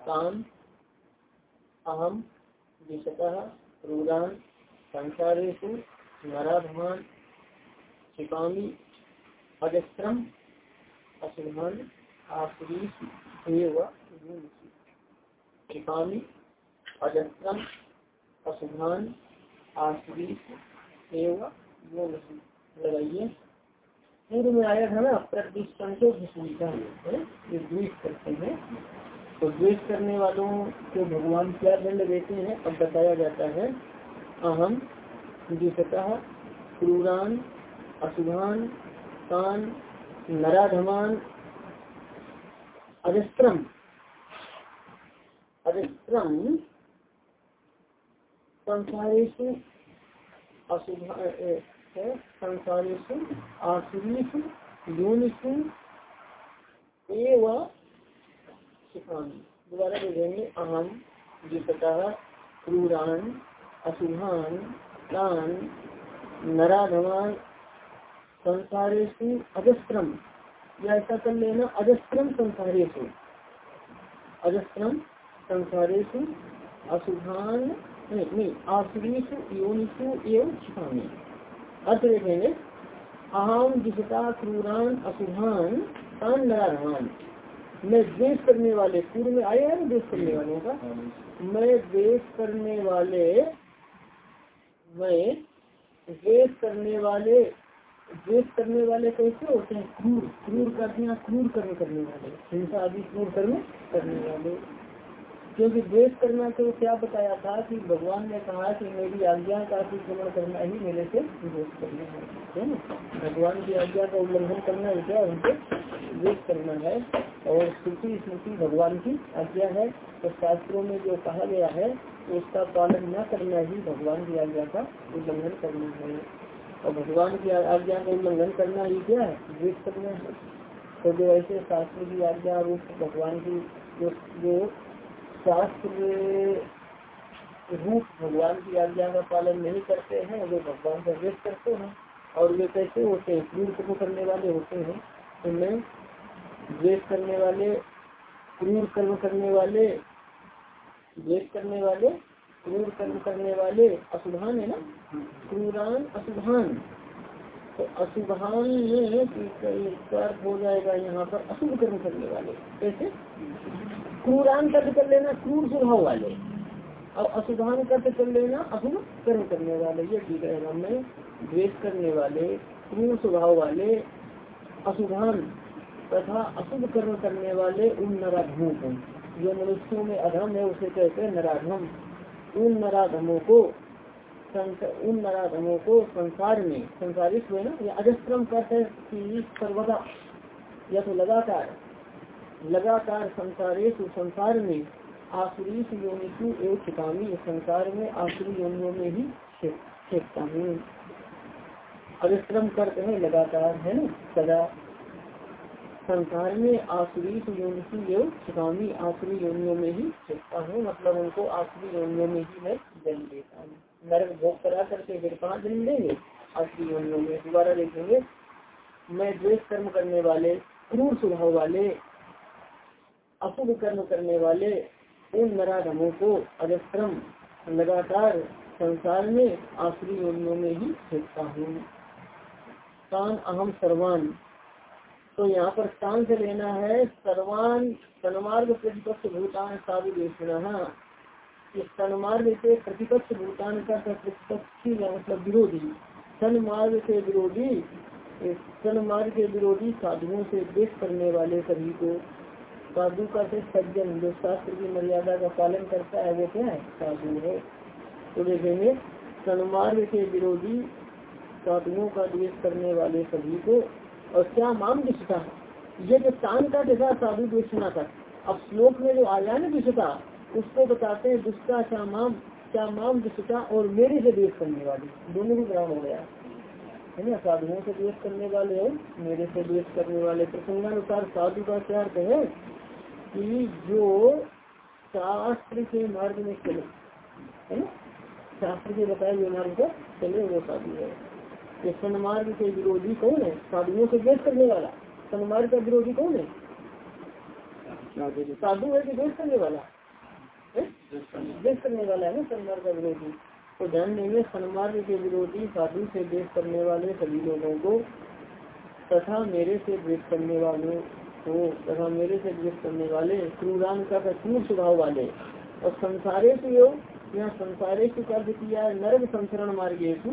काम अहम विशतः रूदान संसारेशु नराधमान क्षिपामी अजस्त्रम आश्रीष क्षिपामी अजस्त्रम लगाइए पूर्व में आया था ना है ये द्वेष करते हैं। तो द्वेष करने वालों को भगवान क्या दंड देते हैं, अब बताया जाता है। अहम द्विशतः क्रूरान अशुभान कान नराधमान, अजस्त्रम। अजस्त्रम संसारेशु दोबारा देखेंगे अहम जिसतः क्रूरान अशुभान तान नराधमान संसारेशु अजस्त्रम या ऐसा कर लेना अजस्त्रम संसारेशु अजस्त्रम संसारेशु अशुभान नहीं एवं अर्थ देखेंगे। अहम जिसता क्रूरान अशुभान तान मैं द्वेष करने वाले पूर्व में आए हैं द्वेष करने वालों का मैं द्वेष करने वाले, मैं द्वेष करने वाले, द्वेष करने वाले कैसे होते हैं? क्रूर क्रूर करते हैं क्रूर कर्म करने वाले? हिंसा आदि क्रूर कर्म करने वाले। क्योंकि द्वेष करना तो क्या बताया था कि भगवान ने कहा कि मेरी आज्ञा का अतिक्रमण करना ही मेरे से द्वेष करना है ना? भगवान की आज्ञा का उल्लंघन करना है क्या उनसे द्वेष करना है? और श्रुति स्मृति भगवान की आज्ञा है तो शास्त्रों में जो कहा गया है, उसका पालन न करना ही भगवान की आज्ञा का उल्लंघन करना है। और भगवान की आज्ञा का उल्लंघन करना ही क्या है? द्वेष करना है। तो जो ऐसे शास्त्र की आज्ञा रूप भगवान की जो जो शास्त्र रूप भगवान की आज्ञा का पालन नहीं करते हैं, वे भगवान का द्वेष करते हैं, और वे कैसे होते हैं? क्रूर कर्म करने वाले होते हैं, उनमें द्वेष करने वाले, क्रूर कर्म करने वाले द्वेष करने वाले, क्रूर कर्म करने वाले अशुभान है ना? क्रूरान अशुभान। तो अशुभान में हो जाएगा यहाँ पर अशुभ कर्म करने वाले। कैसे? क्रूरान कर्त कर लेना क्रूर स्वभाव वाले। और अशुभान कर्त कर लेना अशुभ कर्म करने वाले, ये ठीक है मैं द्वेष करने वाले, क्रूर स्वभाव वाले अशुभान तथा अशुभ कर्म करने वाले, उन नराधमों को। जो मनुष्यों में अधम है, उसे कहते हैं नराधम। उन नराधमों को उन नराधमों को संसार में संसारित हुए ना, या अजस्त्रम कहते हैं सर्वदा, या तो लगातार लगातार संसारे संसार में आसुरी योनिशु एवं छिपामी संसार में आसुरी योनियों में ही फेंकता हूँ। परिश्रम करते हैं लगातार, है ना? सदा। संसार में आसुरी योनिशु एवं छिपामी आसुरी योनियों में ही फेंकता हूँ। मतलब उनको आसुरी योनियों में ही मैं जन्म देता हूँ। नरक भोग करा करके फिर कहाँ जन्म देंगे, आसुरी योनियों में। दोबारा देखेंगे, मैं द्वेष कर्म करने वाले, क्रूर स्वभाव वाले अशुभ कर्म करने वाले उन नराधमों को अजस्त्रम लगातार संसार में आश्री योनियों में ही फेंकता हूँ। तान अहम सर्वान। तो यहाँ पर स्थान से लेना है, सर्वान सनमार्ग प्रतिपक्ष भूतान साधु देशना। इस सनमार्ग से प्रतिपक्ष भूतान का प्रतिपक्षी मतलब विरोधी। सनमार्ग के विरोधी सनमार्ग के विरोधी साधुओं से देश करने वाले सभी को साधु का से सज्जन, जो शास्त्र की मर्यादा का पालन करता है, वो क्या है? साधु है। तो देखेंगे सन्मार्ग के विरोधी साधुओं का द्वेष करने वाले सभी को, और क्या माम दिशता ये जो तान का देखा, साधु द्वेषना का अब श्लोक में जो आया ना दिशता उसको बताते हैं, दुष्टा क्या माम क्या माम दिशता और मेरे से द्वेष करने वाली। दोनों भी ग्रहण हो गया। है ना? साधुओं से द्वेष करने वाले मेरे से द्वेष करने वाले। प्रसंगानुसार साधु का क्या अर्थ है? कि जो शास्त्र के मार्ग में चले, है ना? शास्त्र के बताए हुए मार्ग पर चले वो साधु है। ये सन्मार्ग के विरोधी कौन है? साधुओं से द्वेष करने वाला। सन्मार्ग का विरोधी कौन है? साधु है कि द्वेष करने वाला? द्वेष करने वाला है ना सन्मार्ग का विरोधी। तो ध्यान देंगे, सन्मार्ग के विरोधी साधु से द्वेष करने वाले सभी लोगों को तथा मेरे से द्वेष करने वालों को तथा मेरे से द्वेष करने वाले क्रूरान का क्रूर स्वभाव वाले, और संसारे से योग यहाँ संसारे से का किया है, नरक संसरण मार्गेशु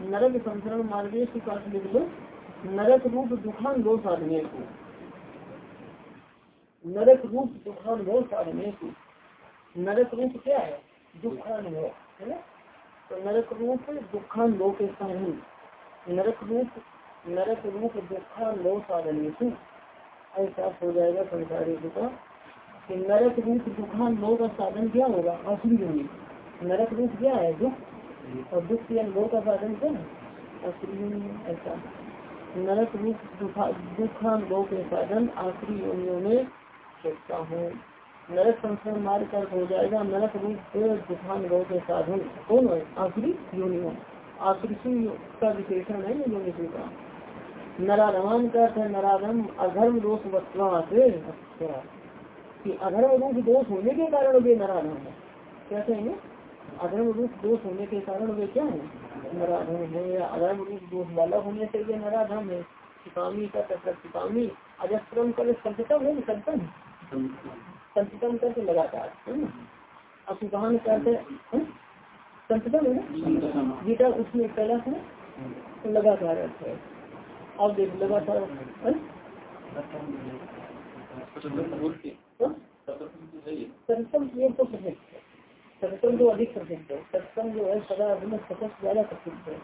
नरक संसरण मार्गेशु का लिख लो नरक रूप दुखान दो साधने को नरक रूप दुखानुभव साधने को नरक रूप क्या है? दुखानुभव है ना? तो नरक रूप दुखानुभव के साधन नरक रूप नरक रूप दुखानुभव साधन ऐसा हो जाएगा संसारी का। कि नरक रूप दुखानुभव का साधन क्या होगा? असुरी होगी। नरक रूप क्या है दुख? और दुख के अनुभव का साधन क्या है? असुरी ऐसा। नरक रूप दुखानुभव के साधन आखिरी योनियों में सोचता हूँ। नरक संसार मार्ग कर हो जाएगा। नरक रूप दुखान गौ के साधन कौन है? आखिरी योनियों। आखिरी का विशेषण है योनि का नराधमान का है नराधम अधर्म दोष वत्वा से अच्छा कि अधर्म रूप दोष होने के कारण वे नराधम है। क्या कहेंगे? अधर्म रूप दोष होने के कारण वे क्या है? नराधम है। या अधर्म रूप दोष वाला होने से वे नराधम है। सिपामी का सिपामी अजस्त्रम कर संतम है संतम संतम करके लगातार है ना? अशुभान करते संतम है ना? गीता उसमें पहला है लगातार अर्थ है। अब देख लगातार सत्सम ये तो है। जो अधिक प्रसिद्ध है सत्सम जो है, सदा में सतत ज़्यादा प्रसिद्ध है।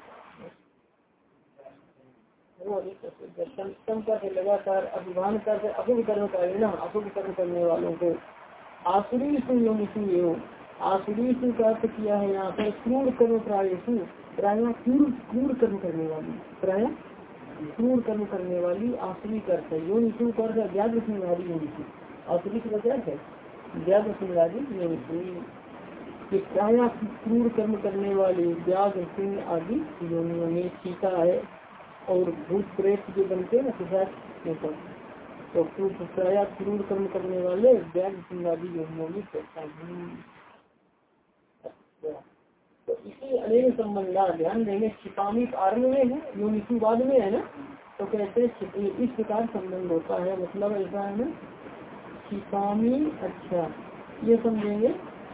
है। लगातार अभिमान कर अशुभ कर्म अशुभ कर्म करने वालों को। आसुरी अर्थ किया है यहाँ पर, क्रूर कर्म प्राय क्रूर कर्म करने वाली। प्राय क्रूर कर्म करने वाली आसुरी कर्त है योनिशु कर व्याघ्र सिंहारी योनिशु आसुरी से क्या है? व्याघ्र सिंहारी योनिशु प्राय क्रूर कर्म करने वाली व्याघ्र सिंह आदि योनियों में सीता है और भूत प्रेत जो बनते हैं ना तो प्राय क्रूर कर्म करने वाले व्याग सिंह आदि योनियों में तो इसी अनेक संबंध ध्यान देंगे। छिपामी आरंभ में है में है ना तो कहते हैं इस प्रकार संबंध होता है। मतलब ऐसा है ना छिपामी अच्छा ये समझेंगे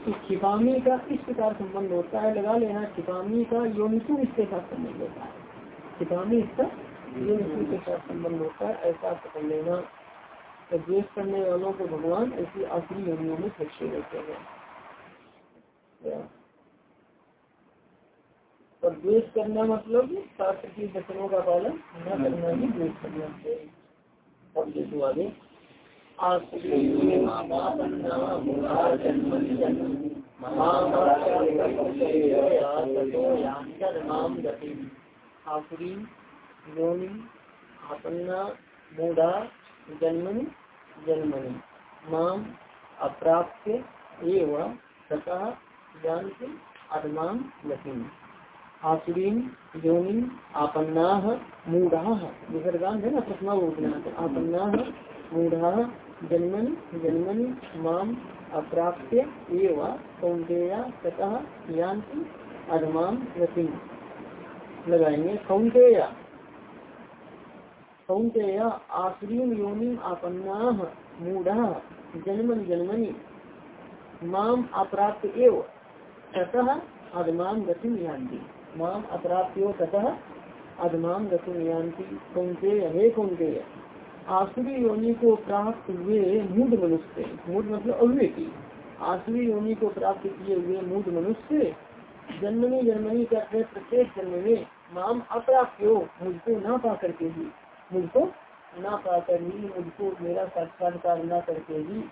कि छिपामी का इस प्रकार संबंध होता है। लगा लेना छिपामी का योनिशु इसके साथ संबंध होता है। छिपामी इसका योनिशु के साथ संबंध होता है, ऐसा पकड़ लेना। तो द्वेष करने वालों को भगवान ऐसी आखिरी योनियों में फेंकते रहते हैं। और द्वेष करना मतलब शास्त्र की वचनों का पालन न करना ही द्वेष करना अब देखो आगे। आसुरी योनि आपन्ना मूढ़ा जन्मनि जन्मनि माम अप्राप्य एवं तथा जानते अदमान लक्ष्मी आसुरीन योनि, आपन्ना, मूढ़ा। विसर्गान है ना प्रथमा आपन्ना, मूढ़ा, जन्मन, जन्मनि माम अप्राप्य, एवं कौंतेया तथा यान्ति अधमान गति लगाएँगे कौंतेया कौंतेया आश्रीम योनि, आपन्ना, मूढ़ा, जन्मन, जन्मनि माम अप्राप्त एव, ततः अधमान गति यान्ति। माम अप्राप्यो ततः गति यान्ति कौंतेय हे कौंतेय आसुरी योनि को प्राप्त हुए मूड मनुष्य। मूड मतलब अविवेकी आसुरी योनि को प्राप्त किए हुए मूड मनुष्य, जन्मनी जन्मनी करते प्रत्येक जन्म में माम अप्राप्त हो, मुझको ना पा करके भी। मुझको ना पा कर ही मुझको मेरा साक्षात्कार न करके ही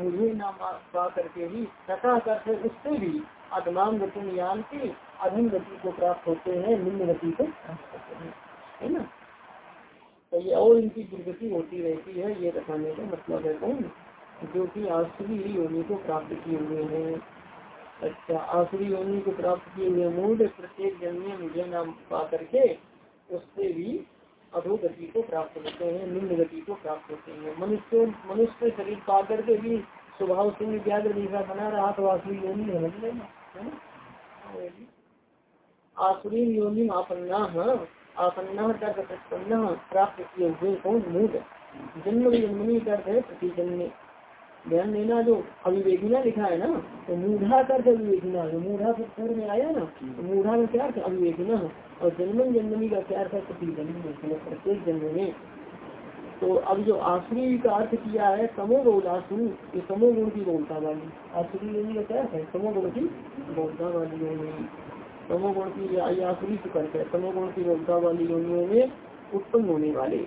मुझे ना पा करके ही तथा करते उससे भी। अधमान गति यान की अधम गति को प्राप्त होते हैं निम्न गति को प्राप्त होते हैं। है ना? तो ये और इनकी दुर्गति होती रहती है, ये बताने का मतलब है कौन? जो कि आसुरी योनि को प्राप्त किए हुए हैं। अच्छा आसुरी योनि को प्राप्त किए हुए मूड प्रत्येक जन्म में मुझे नाम पा करके उससे भी अधोगति को प्राप्त होते हैं निम्न गति को प्राप्त होते हैं। मनुष्य मनुष्य शरीर पा करके भी स्वभाव शून्य व्याग्र जैसा बना रहा तो आसुरी योनि है योनि आपन्ना आपन्ना प्राप्त किए हुए कौन? मूड जन्म जन्मनी करते है प्रतिजन्य ध्यान देना, जो अविवेकिना लिखा है ना तो मूढ़ा कर अविवेकिना। जो मूढ़ा पूर्व में आया ना तो मूढ़ा में क्या अर्थ अविवेकिना। और जन्मन जन्मनी का क्या प्रतिजन्म प्रत्येक जन्म में। तो अब जो आसुरी का अर्थ किया है तमोगुण आसुरी ये तमोगुण की बोलता वाली। आसुरी का क्या है? तमोगुण की बोलता वाली योनि तमोगुण की आसुरी से करते हैं। तमोगुण की बोलता वाली योनियों में उत्पन्न होने वाले,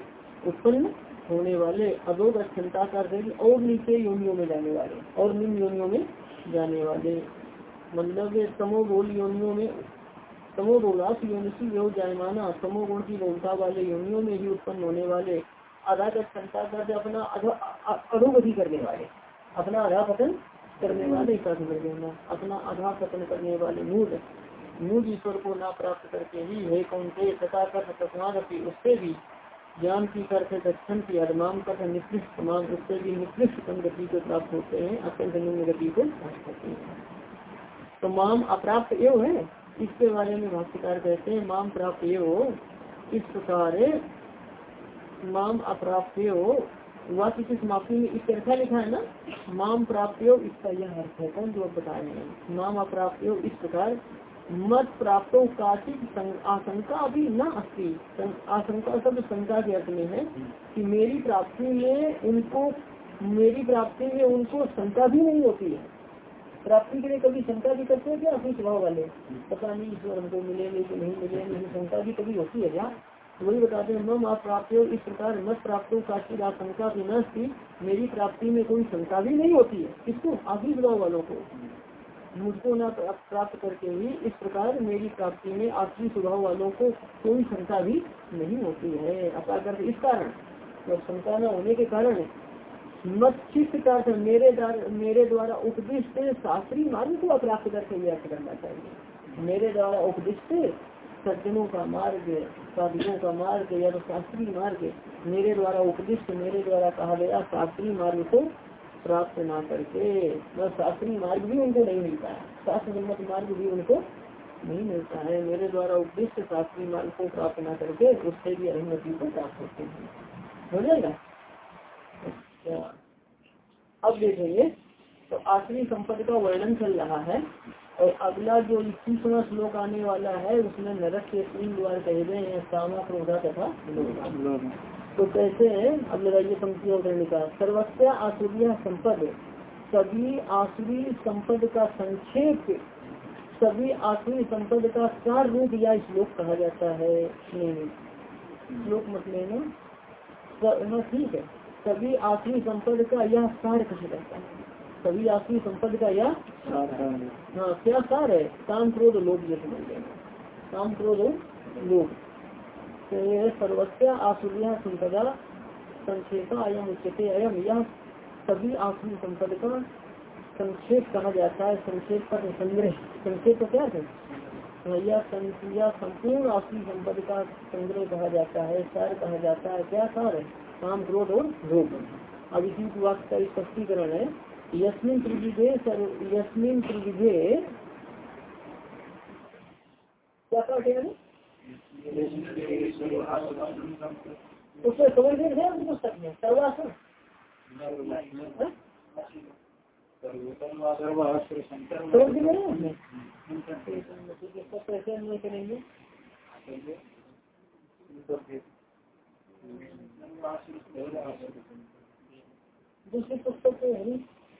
उत्पन्न होने वाले अदोग क्षमता का और नीचे योनियों में जाने वाले, और निम्न योनियों में जाने वाले। मतलब तमोगोल योनियों में तमोगोलास योनिशी योग जायमाना तमोगुण की बोलता वाले योनियों में ही उत्पन्न होने वाले आधा क्षमता कर अपना अधोगति करने वाले, अपना आधा पतन करने वाले कर्म कर देना अपना आधा पतन करने वाले मूड मूड ईश्वर को ना प्राप्त करके ही है कौन से तथा कर तस्मादी उससे भी ज्ञान की करते दक्षिण की अदमाम कर निकृष्ट समान उससे भी निकृष्ट गति को प्राप्त होते हैं, अत्यंत निम्न गति को प्राप्त होते हैं। तो माम अप्राप्त एवं है इसके बारे में भाष्यकार कहते हैं, माम प्राप्त एवं इस प्रकार माम अप्राप्त वाक्य की समाप्ति में इस तरह लिखा है ना? माम प्राप्त इसका यह अर्थ है। कौन जो आप बता रहे हैं? माम अप्राप्त इस प्रकार। मत प्राप्त काचित आशंका अभी न अस्ती। आशंका सब शंका के अर्थ में है कि मेरी प्राप्ति में उनको मेरी प्राप्ति में उनको शंका भी नहीं होती है। प्राप्ति के लिए कभी शंका भी करते हैं क्या? अपने स्वभाव वाले। पता नहीं, ईश्वर हमको मिलेंगे कि नहीं मिलेंगे शंका भी कभी होती है क्या? वही बताते हैं मम आप प्राप्त हो, इस प्रकार मत प्राप्त काशी आशंका की नष्टि मेरी प्राप्ति में कोई शंका भी नहीं होती है। किसको? आखिरी स्वभाव वालों को। मुझको न प्राप्त करके ही इस प्रकार मेरी प्राप्ति में आखिरी स्वभाव वालों को कोई शंका भी नहीं होती है। अपाकर इस कारण। जब शंका न होने के कारण मत चित्त का मेरे मेरे द्वारा उपदिष्ट शास्त्रीय मार्ग को अप्राप्त करके व्यक्त करना चाहिए। मेरे द्वारा उपदिष्ट सज्जनों का मार्ग, साधुओं का मार्ग या तो शास्त्रीय मार्ग मेरे द्वारा उपदिष्ट, मेरे द्वारा कहा गया शास्त्रीय मार्ग को प्राप्त ना करके। वह शास्त्रीय मार्ग भी उनको नहीं मिलता है। शास्त्र सम्मत मार्ग भी उनको नहीं मिलता है। मेरे द्वारा उपदिष्ट शास्त्रीय मार्ग को प्राप्त न करके उससे भी अनुमति को प्राप्त होते हैं। हो जाएगा? अच्छा। अब देखेंगे तो आखिरी संपद का वर्णन चल रहा है। और अगला जो इक्कीसवा श्लोक आने वाला है उसमें नरक के तीन द्वार कहे गए हैं कामा क्रोधा तथा तो कैसे है, अब लगाइए पंक्ति और का। सर्वस्या आसुरिया संपद, सभी आसुरी संपद का संक्षेप, सभी आसुरी संपद का सार रूप या श्लोक कहा जाता है। श्लोक मत लेना। ठीक है। सभी आसुरी संपद का यह सार कहा जाता है। सभी आसुरी संपद का यह हाँ क्या सार है? काम क्रोध लोभ ये समझ लेना काम क्रोध लोभ। तो सर्वस्या आसुरिया संपदा संक्षेप अयम उच्चते अयम। यह सभी आसुरी संपद का संक्षेप कहा जाता है। संक्षेप का संग्रह। संक्षेप का क्या है? हाँ, यह संपूर्ण आसुरी संपद का संग्रह कहा जाता है। सार कहा जाता है। क्या सार है? काम क्रोध और लोभ। अब इसी वाक्य का स्पष्टीकरण है। यस्मिन त्रिविधे यस्मिन त्रिविधे क्या हैं? उसमें पुस्तक में सर्वासन करेंगे। दूसरी पुस्तक तो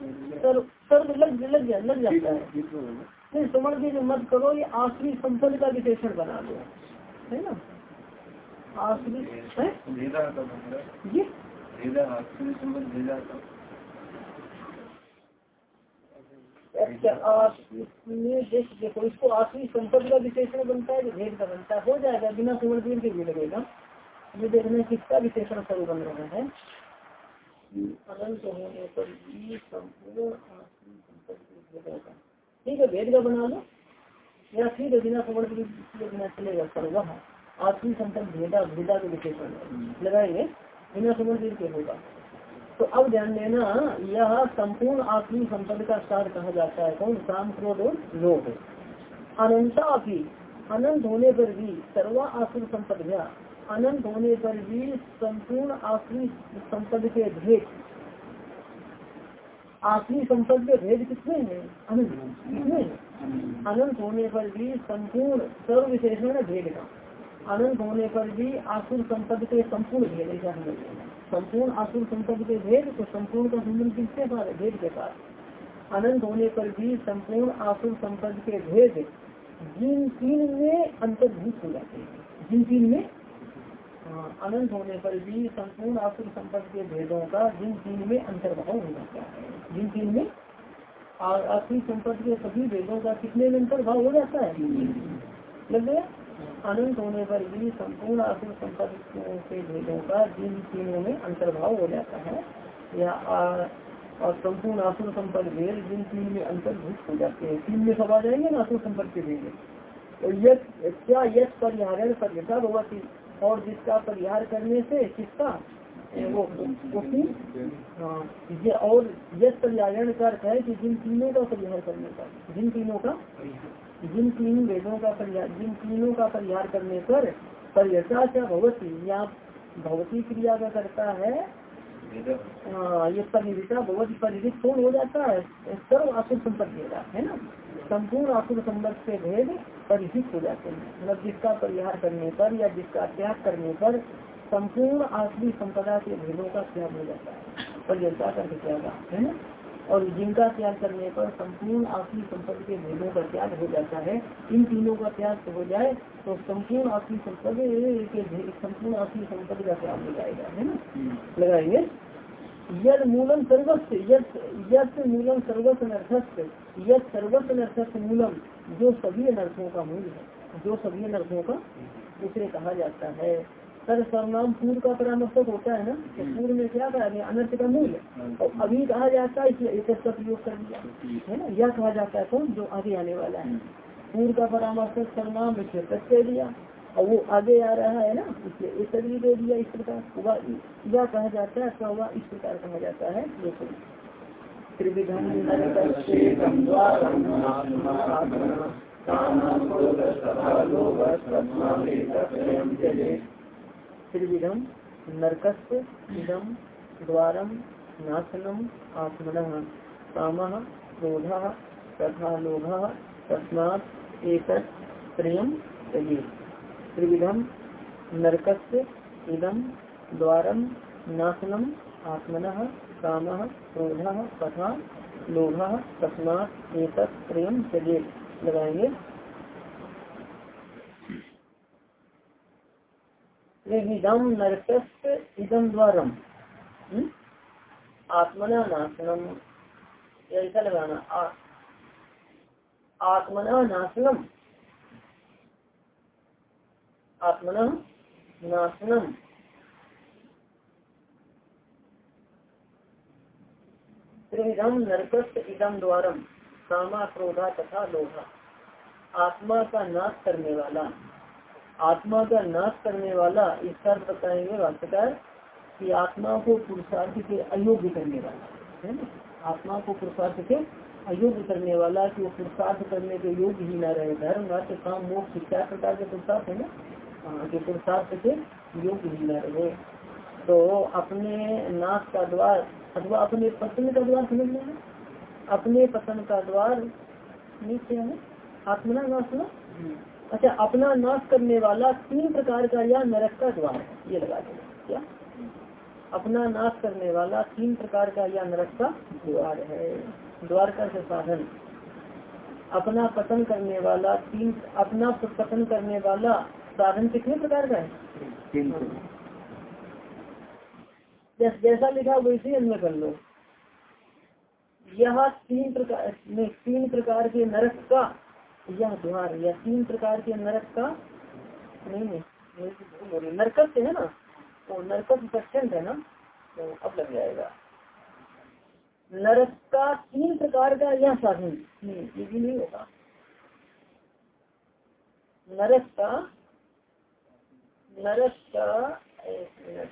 सर्व लग लग जाता है। नहीं समझ के मत करो ये आखिरी संपद का विशेषण बना दो। है ना? आखिरी ये अच्छा देखो इसको आखिरी संपत्ति का विशेषण बनता है भेद का बनता है। हो जाएगा बिना सुमन के भी लगेगा। ये देखने किसका विशेषण शुरू बन रहा है। अनंत होने पर संपूर्ण ठीक है भेद का बना लो, या ठीक है बिना सुमन बिना चलेगा सर्व आखिरी संपत्ति भेदा भेदा के विशेषण लगाएँगे बिना दिन के होगा। तो अब ध्यान देना, यह संपूर्ण आत्मी संपद का सार कहा जाता है। कौन? काम क्रोध और लोभ। अनंता भी, अनंत होने पर भी सर्वा आसुर संपद अनंत होने पर भी संपूर्ण आसुरी संपद के भेद। आसुरी संपद के भेद कितने हैं? अनंत अनंत होने पर भी संपूर्ण सर्व विशेषण भेद का। अनंत होने पर भी आसुर संपद के संपूर्ण भेद हमें संपूर्ण आसुर संपद के भेद तो संपूर्ण का संबंध किसके साथ भेद के साथ अनंत होने पर भी संपूर्ण आसुर संपद के भेद जिन तीन में अंतर्भूत हो जाते हैं। जिन तीन में? अनंत होने पर भी संपूर्ण आसुर संपद के भेदों का जिन तीन में अंतर्भाव हो जाता है जिन तीन में आसुरी संपद के सभी भेदों का कितने में अंतर्भाव हो जाता है? अनंत होने पर भी संपूर्ण असुर संपत्ति के भेदों का जिन तीनों में अंतर्भाव हो जाता है, या और संपूर्ण असुर संपद भेद जिन तीन में अंतर्भूत हो जाते हैं। तीन में सब आ जाएँगे ना असुर संपत्ति भेद? तो यश क्या यश परिहारण पर भगवती और जिसका परिहार करने से किसका वो हाँ और यश परिहारण का अर्थ है कि जिन तीनों का परिहार करने का, जिन तीनों का? जिन तीन वेदों का परिहार, जिन तीनों का परिहार करने पर परिहता क्या भगवती या भगवती क्रिया का करता है हाँ ये परिहिता भगवती परिहित कौन हो जाता है? सर्व आसुर संपत्ति है ना? संपूर्ण आसुर संबंध से भेद परिहित हो जाते हैं। मतलब जिसका परिहार करने पर या जिसका त्याग करने पर संपूर्ण आसुरी संपदा के भेदों का त्याग हो जाता है परिहता का त्याग है? ना और जिनका त्याग करने पर संपूर्ण आखिरी संपत्ति के भेदों का त्याग हो जाता है इन तीनों का त्याग हो जाए तो संपूर्ण आखिरी संपत्ति के संपूर्ण आखिरी संपत्ति का त्याग हो जाएगा है ना? लगाएँगे? यद मूलम सर्वस्व, यद मूलम सर्वस्व अनर्थस्व यद सर्वस्व मूलम, जो सभी अनर्थों का मूल है, जो सभी अनर्थों का उसे कहा जाता है। सर सर्वनाम पूर्व का परामर्शक होता है ना तो पूर्व में क्या कहा गया? अनर्थ का मूल और अभी कहा जाता है इसलिए एक प्रयोग कर दिया, है ना? यह कहा जाता है कौन? जो आगे आने वाला है। पूर्व का परामर्शक सर्वनाम इसलिए प्रत्यय दिया और वो आगे आ रहा है ना, इसलिए एक भी दे दिया इस प्रकार। यह कहा जाता है, अथवा हुआ इस प्रकार कहा जाता है देखो त्रिविधम नरकस्त इदम द्वारम नाशनम आत्मन, काम, क्रोध, तथा लोभ, तस्मात् एक प्रेम त्रिविधम नरकस्त इदम, द्वारम नाशनम आत्मन, काम, क्रोध तथा लोभ, तस्मात् एक प्रेम लगाएँगे। इदम नरकस्त इदम, द्वारम। हम्म? आत्मना नाशनम ऐसा लगाना। आत्मना नाशनम आत्मना नाशनम त्रिविधम नरकस्त इदम द्वारम कामा क्रोधा तथा लोहा आत्मा का नाश करने वाला, आत्मा का नाश करने वाला इस इसका बताएँगे वास्तवकार कि आत्मा को पुरुषार्थ के अयोग्य करने वाला, है ना? आत्मा को पुरुषार्थ के अयोग्य करने वाला कि वो पुरुषार्थ करने के योग्य ही न रहे। धर्म अर्थ काम, मोक्ष चार प्रकार के पुरुषार्थ है ना? कि पुरुषार्थ के योग्य ही न रहे तो अपने नाश का द्वार, अथवा अपने पतन का द्वार समझ लेना। अपने पतन का द्वार नीचे है आत्मना नाशना अच्छा अपना नाश करने वाला तीन प्रकार का या नरक का द्वार ये लगा देना, क्या? अपना नाश करने वाला तीन प्रकार का या नरक का द्वार है। द्वार का साधन। अपना पतन करने वाला तीन, अपना पतन करने वाला साधन कितने प्रकार का है? जैसा लिखा वैसे ही अन्य कर लो। यह तीन प्रकार तीन प्रकार के नरक का यह द्वार या तीन प्रकार के नरक का नहीं नहीं नरकस है ना? तो नरकस सेक्शन है ना? तो अब लग जाएगा। नरक का तीन प्रकार का यह साधन ये भी नहीं होगा। नरक का नरक का एक मिनट।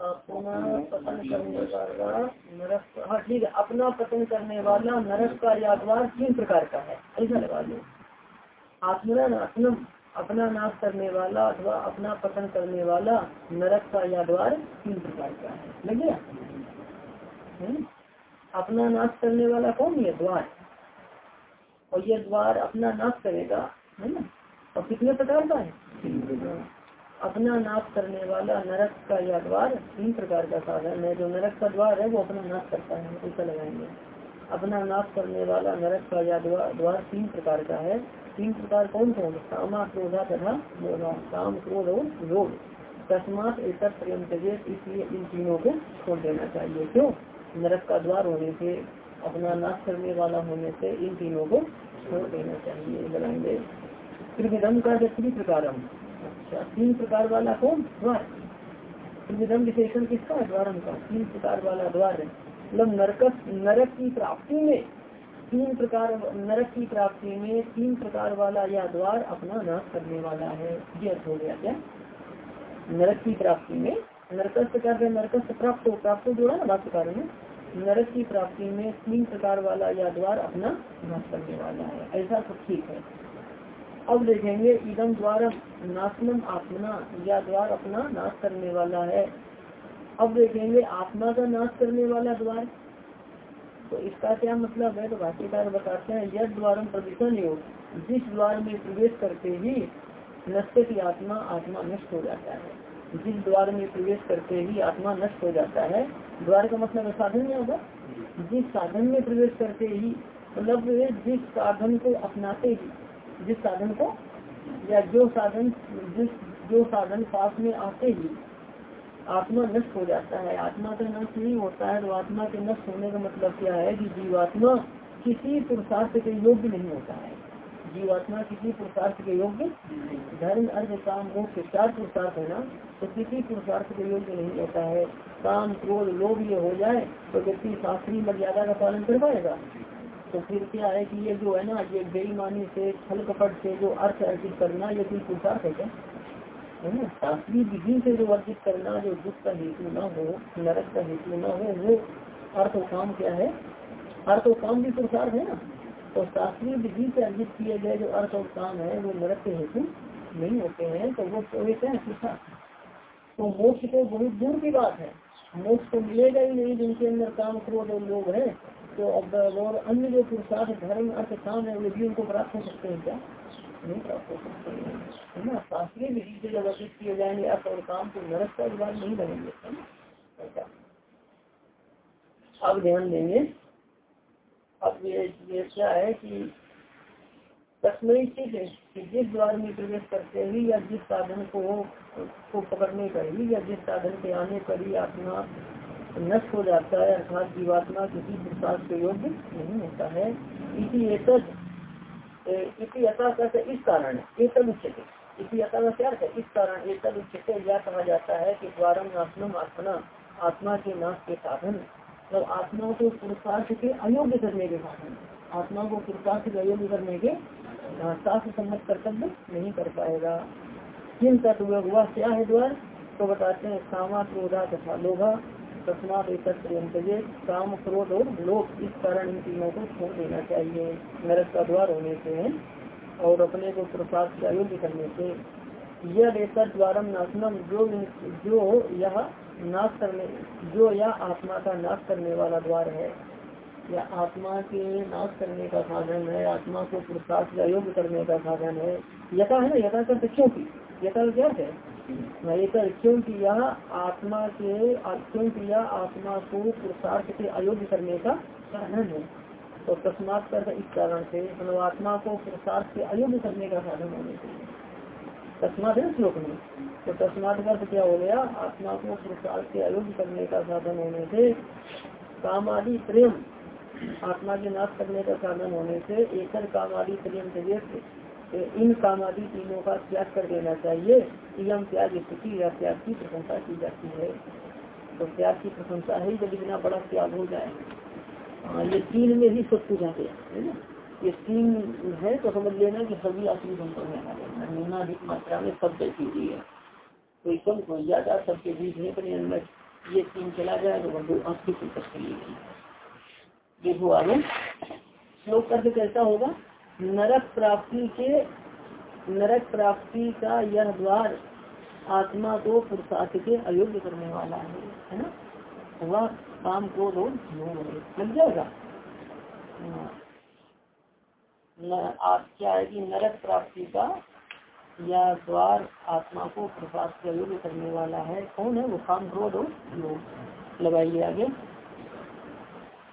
अपना पतन करने वाला नरक हाँ ठीक है, अपना पतन करने वाला नरक का यादवार तीन प्रकार का है। ऐसा लगा लो। आत्मना नाशनम अपना नाश करने वाला अथवा अपना पतन करने वाला नरक का यादवार तीन प्रकार का है। लग गया? हम्म? अपना नाश करने वाला कौन? है द्वार। और ये द्वार अपना नाश करेगा, है ना? और कितने प्रकार का है? अपना नाश करने वाला नरक का या द्वार तीन प्रकार का साधन है। जो नरक का द्वार है, वो अपना नाश करता है ऐसा लगाएँगे। अपना नाश करने वाला नरक का या द्वार तीन प्रकार का है। तीन प्रकार कौन कौन कामा क्रोधा तथा काम क्रोध और लोभ तस्मात एक इसलिए इन तीनों को छोड़ देना चाहिए। क्यों? नरक का द्वार होने से, अपना नाश करने वाला होने से इन तीनों को छोड़ देना चाहिए। लगाएँगे। त्रिविधम का प्रकार अच्छा तीन प्रकार वाला कौन? द्वार। विधम विशेषण किसका द्वारम का। तीन प्रकार वाला द्वार है। मतलब नरक नरक की प्राप्ति में, तीन प्रकार, नरक की प्राप्ति में तीन प्रकार वाला यह द्वार अपना नाश करने वाला है। ये अर्थ हो गया क्या? नरक की प्राप्ति में। नरकस्त कर नरकस्त प्राप्त हो, प्राप्त जो है ना भाष्यकार में। नरक की प्राप्ति में तीन प्रकार वाला यह द्वार अपना नाश करने वाला है। ऐसा सब ठीक है। अब देखेंगे इदम द्वारा नाशनम आत्मना या द्वार अपना नाश करने वाला है। अब देखेंगे आत्मा का नाश करने वाला द्वार। तो इसका क्या मतलब है? तो भाष्यकार बताते हैं यद द्वार प्रदूषण योग जिस द्वार में प्रवेश करते ही नष्ट की आत्मा आत्मा नष्ट हो जाता है। जिस द्वार में प्रवेश करते ही आत्मा नष्ट हो जाता है। द्वार का मतलब साधन क्या होगा? जिस साधन में प्रवेश करते ही मतलब जिस साधन को अपनाते ही जिस साधन को, या जो साधन, जिस, जो साधन पास में आते ही आत्मा नष्ट हो जाता है। आत्मा का नष्ट नहीं होता है तो आत्मा के नष्ट होने का मतलब क्या है कि जीवात्मा किसी पुरुषार्थ के योग्य नहीं होता है। जीवात्मा किसी पुरुषार्थ के योग्य धर्म, अर्थ, काम, मोक्ष, चार पुरुषार्थ है ना तो किसी पुरुषार्थ के योग्य नहीं होता है। काम, क्रोध, लोभ ये हो जाए तो व्यक्ति शास्त्रीय मर्यादा का पालन कर पाएगा तो फिर क्या है कि ये जो है ना, ये बेईमानी से छल कपट से जो अर्थ अर्जित करना, ये कोई पुरुषार्थ है क्या? है ना? शास्त्रीय विधि से जो अर्जित करना, जो दुख का हेतु न हो, नरक का हेतु न हो, वो अर्थ काम क्या है? अर्थ काम भी पुरुषार्थ है ना? तो शास्त्रीय विधि से अर्जित किए गए जो अर्थ और काम है, वो नरक के हेतु नहीं होते हैं तो वो तो एक है तो मोक्ष तो बहुत दूर की बात है। मोक्ष तो मिलेगा ही नहीं जिनके अंदर काम क्रोध और लोग है। तो अब और अन्य जो पुरुषार्थ धर्म, अर्थ काम है वे भी उनको प्राप्त हो सकते हैं क्या? नहीं प्राप्त हो सकते हैं। ना? शास्त्रीय विधि से जब अर्जित किए जाएँगे अर्थ और काम तो नरक का विभाग नहीं बनेंगे अब ध्यान देंगे। अब ये ये क्या है कि तस्मय है कि जिस द्वार में प्रवेश करते ही या जिस साधन को को पकड़ने पर ही या जिस साधन के आने पर ही आत्मा नष्ट हो जाता है, अर्थात जीवात्मा किसी प्रसाद के योग्य नहीं होता है। इसी एक इसी कारण एक उच्चते इसी क्या है इस कारण एक उच्चते यह कहा जाता है कि द्वारम नाशनम आत्मा आत्मा के नाश के साधन। तो आत्मा को पुरुषार्थ के अयोग्य करने के साधन। आत्मा को पुरुषार्थ के अयोग्य करने के शास्त्र सम्मत कर्तव्य नहीं कर पाएगा। किन तत्व वह क्या है द्वार? तो बताते हैं कामा क्रोधा तथा लोभा। तस्मात एकत्र काम क्रोध और लोभ इस कारण इन तीनों को छोड़ देना चाहिए। नरक का द्वार होने से और अपने को प्रसाद का योग्य करने से। यह एक द्वारम नाशनम, जो जो यह नाश करने, जो यह आत्मा का नाश करने वाला द्वार है। या आत्मा के नाश करने का साधन है, आत्मा को प्रसाद का योग्य करने का साधन है। यथा है ना यथा करते क्योंकि यथा क्या है? क्योंकि यह आत्मा के, क्योंकि यह आत्मा को पुरुषार्थ के अयोग्य करने का साधन है। तो तस्मात कर इस कारण से मतलब आत्मा को पुरुषार्थ के अयोग्य करने का साधन होने से तस्मात है श्लोक में। तो तस्मात का क्या हो गया? आत्मा को पुरुषार्थ के अयोग्य करने का साधन होने से काम आदि प्रेम, आत्मा के नाश करने का साधन होने से एकल काम आदि प्रेम से इन काम आदि तीनों का त्याग कर देना चाहिए। यम त्याग स्थिति या त्याग की प्रशंसा की जाती है। तो त्याग की प्रशंसा है जब इतना बड़ा त्याग हो जाए हाँ ये तीन में ही सब कुछ आ गया, है ये तीन है तो समझ लेना कि सभी आश्री संपर्क में अधिक मात्रा में सब जैसी हुई है। कोई कम कोई ज़्यादा सबके बीच में अपने अंदर ये तीन चला जाए तो वो आश्री संपर्क चलेगी देखो आगे। श्लोक करके कैसा होगा नरक प्राप्ति के, नरक प्राप्ति का यह द्वार आत्मा को पुरुषार्थ के अयोग्य करने वाला है है ना? वह काम को रोज लग जाएगा। आप क्या है कि नरक प्राप्ति का या द्वार आत्मा को अयोग्य करने वाला है? कौन है? वो काम क्रोध लोग लगाइए आगे।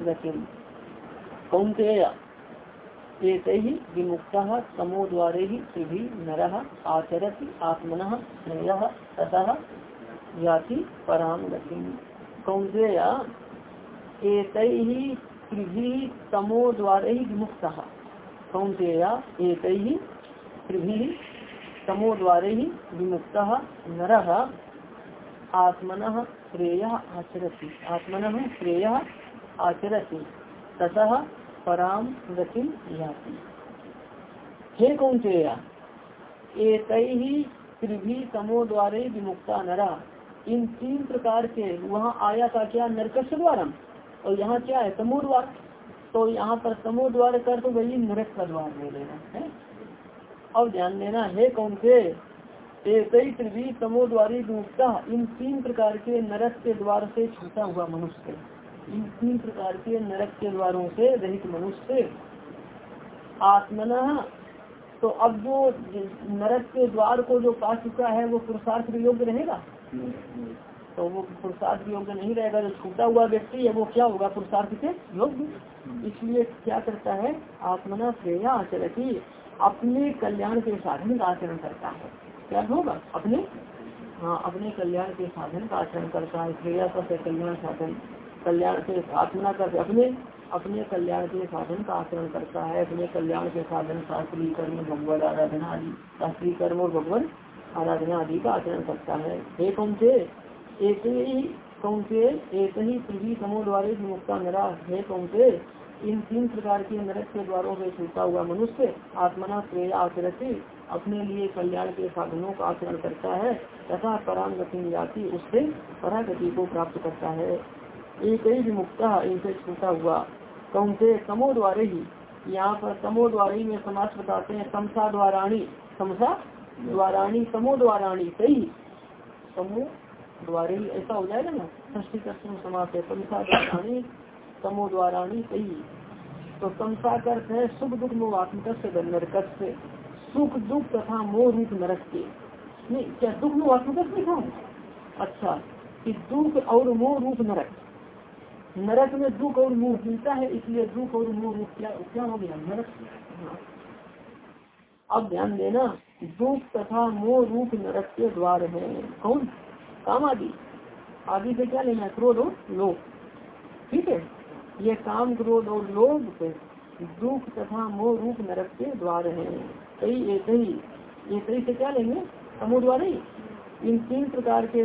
गतिम कौंतेय एक ही ही नर, आचरती आत्मन श्रेय तथा याति पराम गतिम। कौंतेय एक ही ही विमुक्त। कौनतेया। एक ही त्रिभी ही विमुक्त, नर, आत्मन, श्रेय, आचरती। आत्मन, श्रेय आचरती। ततः पराम गति याति। हे कौनतेया एक ही त्रिभी तमो द्वारे विमुक्ता नरा। इन तीन प्रकार के वहाँ आया था क्या नरकश द्वारा और यहाँ क्या है तमो द्वार तो यहाँ पर तमो द्वार कर तो वही नरक का द्वार ले लेना है। अब ध्यान देना है कौन से एक त्रिवी तमो द्वारी डूबता इन तीन प्रकार के नरक के द्वार से छूटा हुआ मनुष्य। इन तीन प्रकार के नरक के द्वारों से, रहित मनुष्य आत्मना तो अब जो नरक के द्वार को जो पा चुका है, वो पुरुषार्थ योग्य रहेगा? तो वो पुरुषार्थ योग्य नहीं रहेगा, जो छूटा हुआ व्यक्ति है, वो क्या होगा? पुरुषार्थ के योग्य? इसलिए क्या करता है? आत्मना श्रेया आचरती, अपने कल्याण के साधन का आचरण करता है। क्या होगा? अपने? हाँ अपने कल्याण के साधन का आचरण करता है, श्रेया का कल्याण साधन। कल्याण के आत्मना कर अपने अपने कल्याण के साधन का आचरण करता है। अपने कल्याण के साधन शास्त्री कर्म भगवत आराधना आदि, शास्त्री कर्म और भगवान आराधना आदि का आचरण करता है। हे कौन से एक ही कौन से एक ही पृथ्वी समूह द्वारे मुक्ता नरा। है कौन से इन तीन प्रकार के नरक के द्वारों में छूटा हुआ मनुष्य आत्मना श्रेय आचरती, अपने लिए कल्याण के साधनों का आचरण करता है, तथा पराम गति जाति, उससे परागति को प्राप्त करता है। एक ही विमुक्ता इनसे छूटा हुआ। कौन से? समो द्वारे ही। यहाँ पर समो द्वारी में समाज बताते हैं समसा द्वाराणी समसा द्वाराणी समो द्वाराणी सही। समूह द्वारे ही ऐसा हो जाएगा ना? ष्टी कष्ट समाप्त है। तमसा द्वाराणी तमो द्वाराणी सही। तो तमसा अर्थ है सुख दुख मोहात्मक से नरक से। सुख दुख तथा मोह रूप नरक के। नहीं, क्या दुख मोहात्मक लिखा है अच्छा कि दुख और मोह रूप नरक। नरक में दुख और मुँह मिलता है, इसलिए दुख और मुँह क्या क्या हो गया? नरक। अब ध्यान देना, दुख तथा मोह रूप नरक के द्वार है। कौन? काम आदि। आदि से क्या लेना क्रोध और लोभ। ठीक है? ये काम, क्रोध और लोभ दुख तथा मोह रूप नरक के द्वार है। कई एक ही एक ही से क्या लेंगे? समूह द्वार ही। इन तीन प्रकार के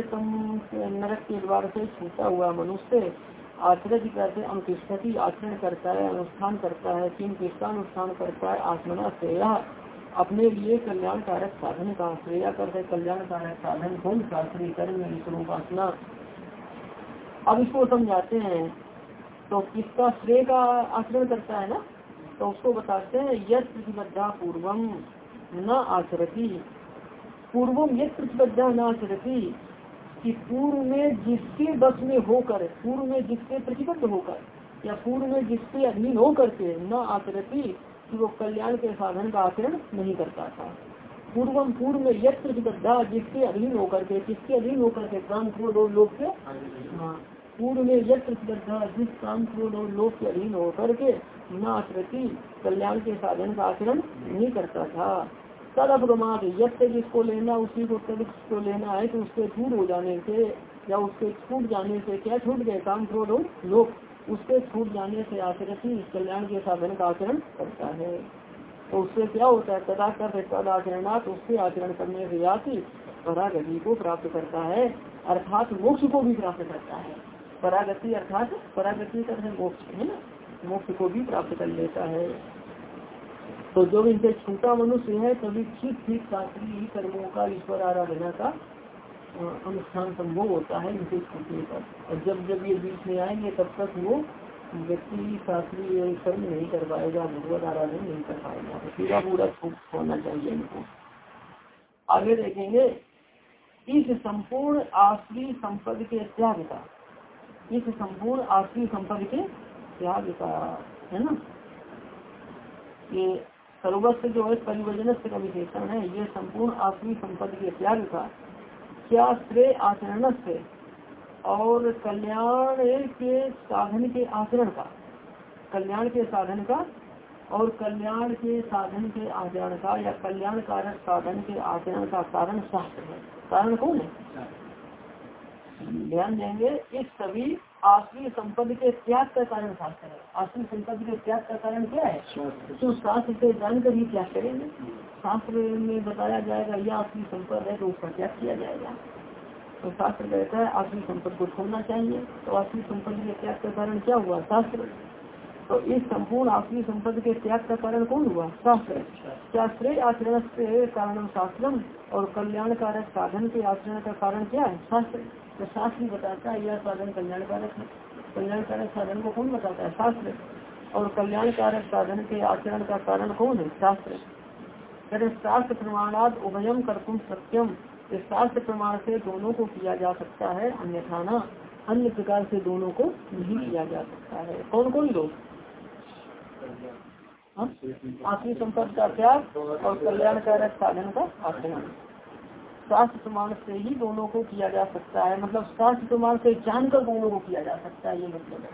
नरक के द्वार से छूटा हुआ मनुष्य आचरण करते अनुष्ठति आचरण करता है, अनुष्ठान करता है, तीन किसका अनुष्ठान करता है, आत्मना से अपने लिए कल्याण कारक साधन का श्रेया करते कल्याण कारक साधन कौन सा श्री कर्म ईश्वरोपासना अब इसको समझाते हैं। तो किसका श्रेय का आचरण करता है ना? तो उसको बताते हैं यद प्रतिबद्धा पूर्वम न आचरती। पूर्वम ये प्रतिबद्धा नाचरती कि पूर्व में जिसके बस में होकर, पूर्व में जिसके प्रतिबद्ध होकर, या पूर्व में जिसके अधीन होकर के न आचरती, कि वो कल्याण के साधन का आचरण नहीं करता था पूर्वम पूर्व में यद प्रतिबद्धा जिसके अधीन होकर के, जिसके अधीन होकर के काम क्रोध और लोग के हाँ पूर्व में यद प्रतिबद्धा जिस काम क्रोध और लोग के अधीन होकर के न आचरती, कल्याण के साधन का आचरण नहीं करता था। तद अपगमात यद जिसको लेना, उसी को तद को लेना है तो उसके दूर हो जाने से या उसके छूट जाने से क्या छूट गए? काम और लोग उसके छूट जाने से आचरती कल्याण के साधन का आचरण करता है। तो उससे क्या होता है? तदा कर तद आचरणात, उसके आचरण करने से जाति परागति को प्राप्त करता है। अर्थात मोक्ष को भी प्राप्त करता है। परागति अर्थात परागति कर मोक्ष, है ना? मोक्ष को भी प्राप्त कर लेता है। तो जो इनसे छूटा मनुष्य है तभी ठीक ठीक शास्त्रीय कर्मों का ईश्वर आराधना का अनुष्ठान संभव होता है इनसे छूटने पर। और जब जब ये बीच में आएँगे तब तक वो व्यक्ति शास्त्रीय कर्म नहीं कर पाएगा भगवत आराधन नहीं कर पाएगा। तो पूरा पूरा छूट होना चाहिए इनको। आगे देखेंगे इस संपूर्ण आश्री संपद के त्याग का। इस संपूर्ण आश्री संपद के त्याग का है ना? ये सर्वस्व जो है परिवर्जन का विशेषण है। ये संपूर्ण आश्री संपद के त्याग का क्या श्रेय आचरण से और कल्याण के साधन के आचरण का कल्याण के साधन का और कल्याण के साधन के आचरण का या कल्याण कारक साधन के आचरण का कारण शास्त्र है। कारण कौन है? ध्यान देंगे इस सभी आश्री संपत्ति के त्याग का कारण शास्त्र है आश्री संपत्ति के त्याग का कारण क्या है? तो शास्त्र से जानकर ही त्याग करेंगे। शास्त्र में बताया जाएगा यह आश्री संपद है तो उसका त्याग किया जाएगा। तो शास्त्र कहता है आश्री संपद को छोड़ना चाहिए। तो आश्री संपत्ति के त्याग का कारण क्या हुआ? शास्त्र तो इस संपूर्ण आश्री संपत्ति के त्याग का कारण कौन हुआ? शास्त्र। शास्त्रीय आचरण से कारण शास्त्रम और कल्याण कारक साधन के आचरण का कारण क्या है? शास्त्र। तो शास्त्र बताता है, यह साधन कल्याण कारक है। कल्याण कारक साधन को कौन बताता है? शास्त्र। और कल्याण कारक साधन के आचरण का कारण कौन है? शास्त्र। अरे शास्त्र प्रमाणाद उभयम कर्तुम सत्यम शास्त्र प्रमाण से दोनों को किया जा सकता है, अन्यथा न। अन्य प्रकार से दोनों को नहीं किया जा सकता है। कौन कौन लोग? आखिरी संपर्क का त्याग और कल्याण कारक साधन का आचरण। शास्त्र प्रमाण से ही दोनों को किया जा सकता है। मतलब शास्त्र प्रमाण से जानकर दोनों को किया जा सकता है, ये मतलब है।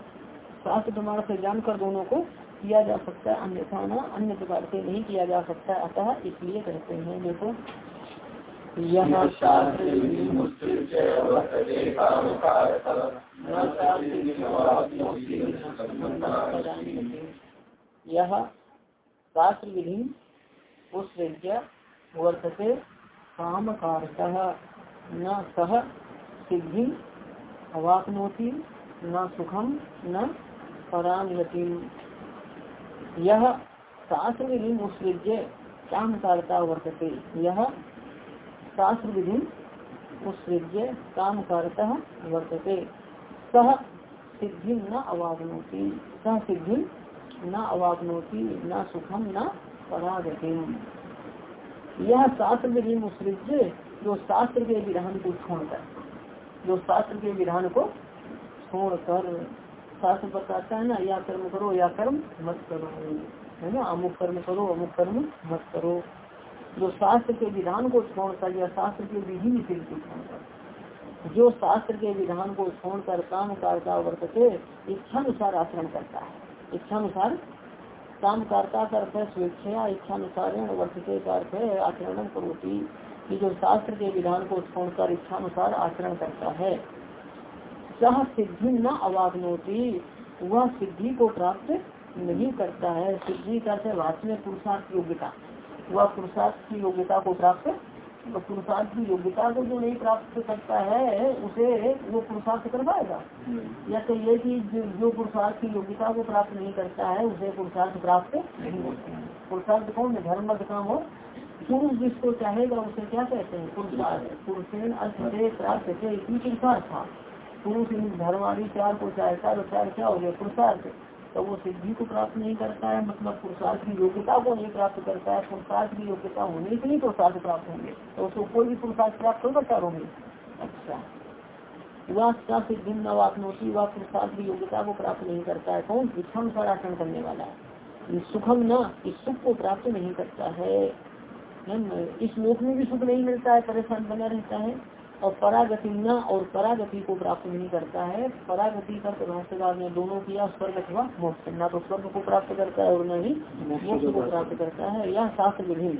शास्त्र प्रमाण से जानकर दोनों को किया जा सकता है, अन्यथा न, अन्य प्रकार से नहीं किया जा सकता। अतः इसलिए कहते हैं, देखो, यह शास्त्र यह शास्त्र विधि उस वर्तते काम कारतः न सह सिद्धि अवापनोति, न सुखम न परांगति यह शास्त्र विधि उत्सृज्य काम कारता वर्तते। यह शास्त्र विधि उत्सृज्य काम कारता वर्तते। सह सिद्धि न अवापनोति। सह सिद्धि न अवापनोति न सुखम, न परागति यह शास्त्र विधि मुसृज्य जो शास्त्र के विधान को छोड़कर, जो शास्त्र के विधान को छोड़कर शास्त्र बताता है ना, या कर्म करो, या कर्म मत करो, है ना? अमुक कर्म करो, अमुक कर्म मत करो। जो शास्त्र के विधान को छोड़कर, या शास्त्र के विधि निषेध को छोड़कर, जो शास्त्र के विधान को छोड़कर काम करता वर्तते इच्छानुसार आचरण करता है। इच्छानुसार काम करता करते स्वेच्छा इच्छानुसार वर्तते करते आचरण करोती कि जो शास्त्र के विधान को छोड़कर इच्छानुसार आचरण करता है। सह सिद्धि न अवागनोती, वह सिद्धि को प्राप्त नहीं करता है। सिद्धि करते भाषण में पुरुषार्थ योग्यता। वह पुरुषार्थ की योग्यता को प्राप्त पुरुषार्थ की योग्यता को जो नहीं प्राप्त करता है उसे वो पुरुषार्थ कर पाएगा या तो ये कि जो पुरुषार्थ की योग्यता को प्राप्त नहीं करता है उसे पुरुषार्थ प्राप्त नहीं होते। हैं पुरुषार्थ कौन है? धर्म काम हो। पुरुष जिसको चाहेगा उसे क्या कहते हैं? पुरुषार्थ। पुरुषेण अर्थ से प्राप्त इसी पुरुषार्थ। था पुरुष इन धर्मादि चार को चाहता तो क्या हो गया पुरुषार्थ। तो वो सिद्धि को प्राप्त नहीं करता है मतलब पुरुषार्थ की योग्यता को नहीं प्राप्त करता है, पुरुषार्थ की योग्यता होने के लिए पुरुषार्थ प्राप्त होंगे। तो उसको कोई भी पुरुषार्थ प्राप्त होगा चारों में अच्छा। वह सिद्धि न वापनोती, वह पुरुषार्थ की योग्यता को प्राप्त नहीं करता है। कौन? इच्छम आचरण करने वाला है। सुखम न, इस सुख को प्राप्त नहीं करता है। इस लोक में भी सुख नहीं मिलता है, परेशान बना रहता है। और परागति न और परागति को प्राप्त नहीं करता है। परागति का भाष्यकार ने दोनों किया स्वर्ग अथवा मोक्ष। न तो स्वर्ग को प्राप्त करता है और न ही मोक्ष को प्राप्त करता है। यह शास्त्र विभिन्न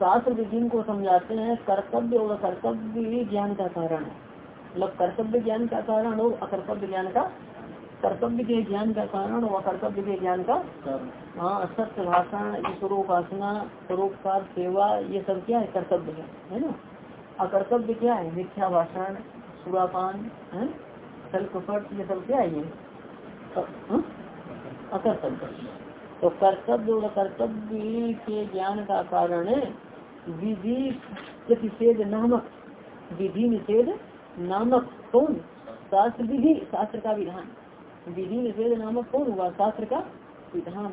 शास्त्र विभिन्न को समझाते हैं कर्तव्य और कर्तव्य ज्ञान का कारण मतलब कर्तव्य ज्ञान का कारण और अकर्तव्य ज्ञान का कर्तव्य के ज्ञान का कारण और अकर्तव्य के ज्ञान का हाँ सत्य भाषण ईश्वरोपासना परोपकार सेवा ये सब क्या है? कर्तव्य है है ना? अकर्तव्य क्या है? मिथ्या भाषण, सुरापान, है? कपट ये सब क्या है ये? अकर्तव्य। तो कर्तव्य और कर्तव्य के ज्ञान का कारण विधि प्रतिषेध नामक, विधि निषेध नामक कौन? शास्त्र विधि, शास्त्र का विधान। विधि निषेध नामक कौन हुआ? शास्त्र का विधान।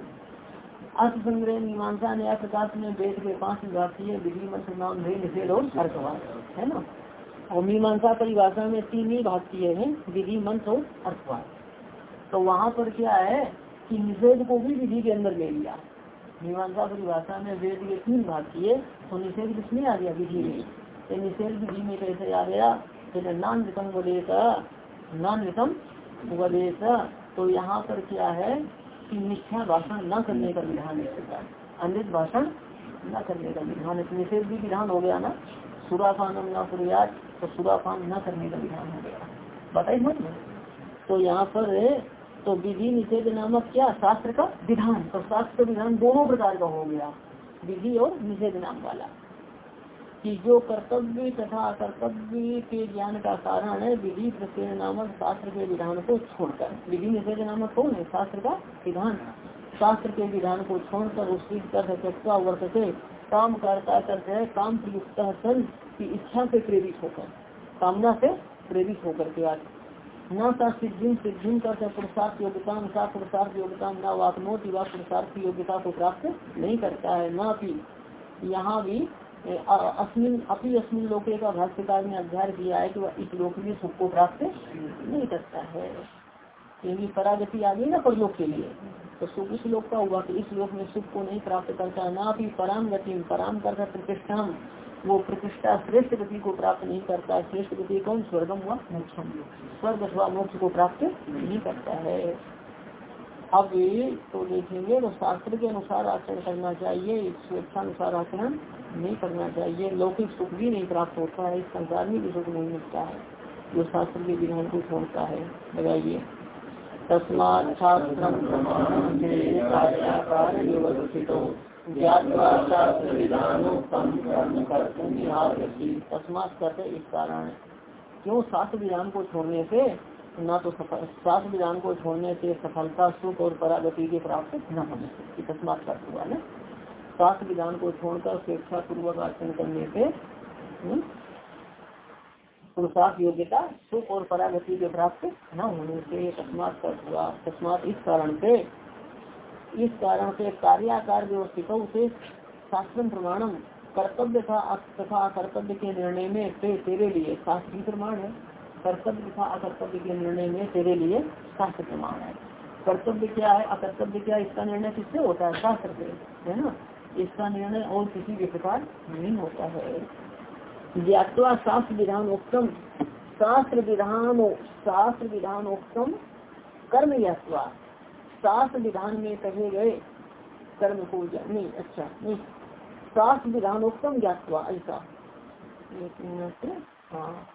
अर्थ संग्रह मीमांसा न्याय प्रकाश में वेद के पाँच विभाग किए विधि मंत्र नाम भेद निषेध और अर्थवाद है ना? और मीमांसा परिभाषा में तीन ही भाग किए हैं, विधि मंत्र और अर्थवाद। तो वहाँ पर क्या है कि निषेध को भी विधि के अंदर ले लिया। मीमांसा परिभाषा में वेद के तीन भाग किए तो निषेध किसमें आ गया? विधि में। तो निषेध विधि में कैसे आ गया? फिर नान वितम उपदेश नान वितम उपदेश तो यहाँ पर क्या है कि मिथ्या भाषण न करने का विधान है अमृत भाषण न करने का विधान निषेध भी विधान हो गया ना? सुरापान न प्रयास तो सुरापान न करने का विधान हो गया। बताइए मत तो यहाँ पर तो विधि निषेध नामक क्या शास्त्र का विधान? तो शास्त्र विधान दोनों प्रकार का हो गया। विधि और निषेध नाम वाला। कि जो कर्तव्य तथा कर्तव्य के ज्ञान का कारण है, विधि प्रत्यय नामक शास्त्र के विधान को छोड़कर। विधि निषेध नामक कौन है? शास्त्र का विधान। शास्त्र के विधान को छोड़कर उसकी वर्त से काम करता करते है, काम प्रयुक्त सन की इच्छा से प्रेरित होकर, कामना से प्रेरित होकर के आज न सा सिद्धि सिद्धि कर पुरुषार्थ योग्यता, न पुरुषार्थ योग्यता, न वापनोति व पुरुषार्थ योग्यता को प्राप्त नहीं करता है, न भी यहाँ भी अस्मिन अपनी अस्मिन लोके का भाष्यकार ने अध्ययन किया है कि वह इस लोक में सुख को प्राप्त नहीं करता है। क्योंकि परागति आ गई ना परलोक के लिए? तो सुख इस लोक का हुआ कि इस लोक में सुख को नहीं प्राप्त करता, ना भी पराम गति पराम करता प्रतिष्ठा वो प्रतिष्ठा श्रेष्ठ गति को प्राप्त नहीं करता। श्रेष्ठ गति कौन? स्वर्गम हुआ मोक्षम। स्वर्ग अथवा मोक्ष को प्राप्त नहीं करता है। अब तो देखेंगे तो शास्त्र के अनुसार आचरण करना चाहिए स्वेच्छानुसार आचरण नहीं करना चाहिए। लौकिक सुख भी नहीं प्राप्त होता है, इस संसार में भी सुख नहीं मिलता है, जो शास्त्र के विधान को छोड़ता है। लगाइए तस्मात करते इस कारण। क्यों शास्त्र विधान को छोड़ने से? न तो शास्त्र विधान को छोड़ने से सफलता सुख और परागति के प्राप्त न होने से तस्मात कर हुआ ना। शास्त्र विधान को छोड़कर स्वेच्छा पूर्वक आचरण करने से हम्म, पुरुषार्थ योग्यता सुख और परागति के प्राप्त न होने से तस्मात हुआ। तस्मात इस कारण से इस कारण से कार्याकार व्यवस्थित से शास्त्र प्रमाणम कर्तव्य तथा कर्तव्य के निर्णय में ते, तेरे लिए शास्त्री प्रमाण है। कर्तव्य तथा अकर्तव्य के निर्णय में तेरे लिए शास्त्र प्रमाण है। कर्तव्य क्या है? अकर्तव्य क्या इसका निर्णय किससे होता है? शास्त्र से, है ना? इसका निर्णय और किसी भी प्रकार नहीं होता है। ज्ञातवा शास्त्र विधान उत्तम शास्त्र विधान शास्त्र विधान उत्तम कर्म ज्ञातवा शास्त्र विधान में कहे गए कर्म को नहीं अच्छा नहीं। शास्त्र विधान उत्तम ज्ञातवा, ऐसा। एक मिनट हाँ।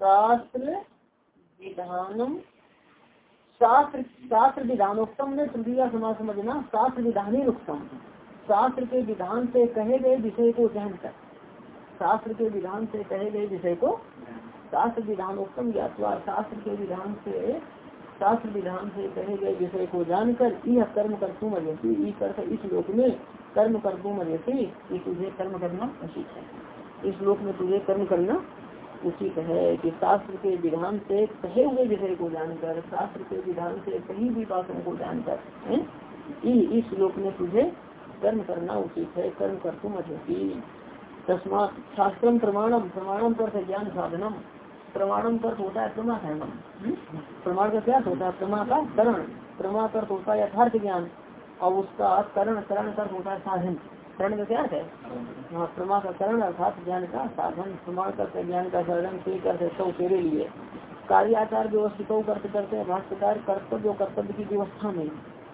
शास्त्र विधानम। शास्त्र शास्त्र विधानोत्तम में तृतीय समाज समझना शास्त्र विधान उत्तम। शास्त्र के विधान से कहे गए विषय को जानकर शास्त्र के विधान से कहे गए विषय को शास्त्र विधानोत्तम ज्ञातवा शास्त्र के विधान से, शास्त्र विधान से कहे गए विषय को जानकर यह कर्म कर तुम अजसी कर इस लोक में कर्म कर तुम अजसी तुझे कर्म करना उचित है। इस लोक में तुझे कर्म करना उचित है कि शास्त्र के विधान से कहे हुए विषय को जानकर, शास्त्र के विधान से कहीं भी बातों को जानकर इस श्लोक में तुझे कर्म करना उचित है, कर्म कर तुम अध्यक्षी तस्मात शास्त्रम प्रमाणम प्रमाणम कर ज्ञान साधनम। प्रमाणम कर होता है प्रमा करणम हम्म? प्रमाण का क्या होता है? प्रमा का करण। प्रमा कर होता है यथार्थ ज्ञान। और उसका करण करण कर होता है साधन। करण का क्या है? हाँ प्रमा का करण अर्थात ज्ञान का साधन प्रमाण करते ज्ञान का साधन से करते तो तेरे लिए। कार्य कार्याचार व्यवस्थित करते करते भाष्यकार कर्तव्य कर्तव्य की व्यवस्था में।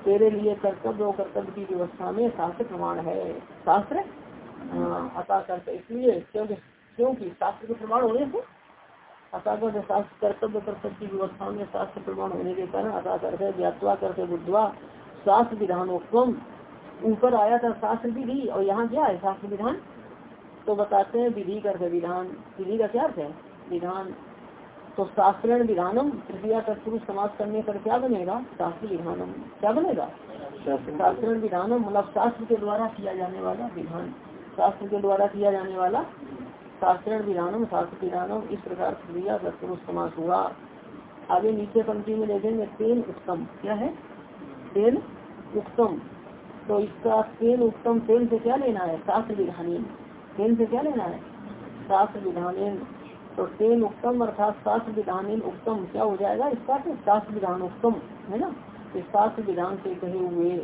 तेरे लिए कर्तव्य और कर्तव्य की व्यवस्था में शास्त्र प्रमाण है। शास्त्र? हाँ, अता करते इसलिए क्योंकि क्योंकि शास्त्र के प्रमाण होने से अतः शास्त्र कर्तव्य कर्तव्य की व्यवस्था में शास्त्र प्रमाण होने के कारण अता करते व्यात्वा करते बुद्धवा शास्त्र विधानोत्तम ऊपर आया था शास्त्र विधि और यहाँ क्या है शास्त्र विधान? तो बताते हैं विधि करते विधान। विधि का क्या अर्थ है? विधान। तो शास्त्र विधानम तृतीया तत्पुरुष समाज करने पर क्या बनेगा? शास्त्र विधानम। क्या बनेगा? शास्त्र विधानम मतलब शास्त्र के द्वारा किया जाने वाला विधान। शास्त्र के द्वारा किया जाने वाला शास्त्र विधानम शास्त्र विधानम इस प्रकार तृतीया तत्पुरुष समाज हुआ। आगे नीचे पंक्ति में देखेंगे तेन उत्तम। क्या है? तेन उत्तम। तो इसका तेन उत्तम तेन से क्या लेना है? शास्त्र विधानी। तेन से क्या लेना है? शास्त्र विधान। तो तेन उत्तम अर्थात शास्त्र विधान उत्तम। क्या हो जाएगा इसका? शास्त्र विधान उत्तम, है ना? शास्त्र विधान से कहे हुए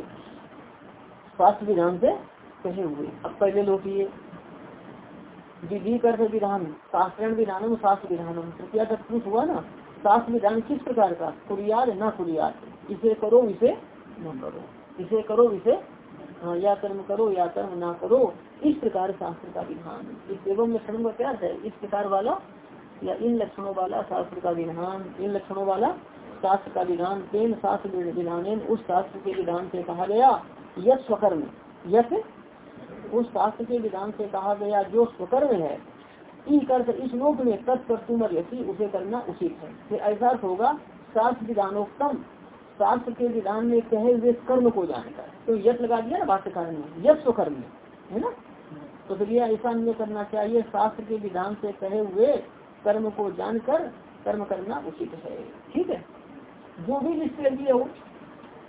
शास्त्र विधान से कहे हुए। अब पहले लोग ये विधि कर विधान शास्त्र विधानम शास्त्र विधानम। तृतीया तक प्रूफ हुआ ना शास्त्र विधान किस प्रकार का? कुरियाद न कुरियाद इसे करो, इसे न करो। इसे करो, इसे या कर्म करो, या कर्म ना करो। इस प्रकार शास्त्र का विधान। इस एवं लक्षणों का क्या है? इस प्रकार वाला, या इन लक्षणों वाला शास्त्र का विधान। इन लक्षणों वाला शास्त्र का विधान। तेन शास्त्र विधान उस शास्त्र के विधान से कहा गया, यश स्वकर्म। यश? उस शास्त्र के विधान से कहा गया, जो स्वकर्म है। इस लोक में तत्कर्तुम उसे करना उचित है। फिर ऐसा होगा, शास्त्र विधानोत्तम शास्त्र के विधान में कहे हुए कर्म को जानकर तो यश लगा दिया ना भाष्यकार में? यश कर्म है ना? तो फिर यह ऐसा नहीं करना चाहिए शास्त्र के विधान से कहे हुए कर्म को जानकर कर्म करना उचित है ठीक है? जो भी निश्चय लिए हो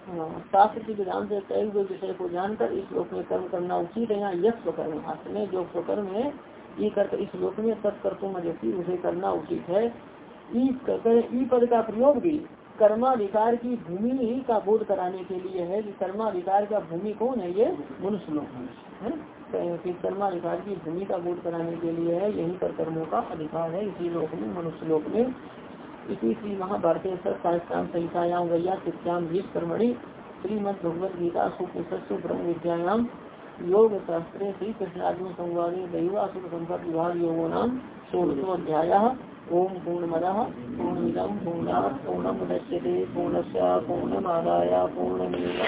हाँ, शास्त्र के विधान से कहे हुए विषय को जानकर इस लोक में कर्म करना उचित है यहाँ यश स्वकर्म हाथ में जो स्वकर्म है ये कर इस लोक में तत्कर्तुम उसे करना उचित है। ई पद का प्रयोग भी कर्माधिकार की भूमि ही का बोध कराने के लिए है कि कर्माधिकार का भूमि कौन है ये मनुष्य लोक है कि कर्माधिकार की भूमि का बोध कराने के लिए है, यही पर कर्मों का अधिकार है, इसी लोक में, मनुष्य लोक में। इसी श्री महाभारत सहस्त्राम संहितायाम वैया भीष कर्मणि श्रीमद भगवद गीता सुपनिषत्सु ब्रह्म विद्यायाम, योग शास्त्र श्री कृष्णार्जुन संवाद, दैवासुर संपद विभाग, योगो नाम सोलह अध्याय। ओम पूर्णमद पूर्णमिदम पूर्णा पूर्णमुदच्यते पूर्णस्य पूर्णमादाय पूर्णमेव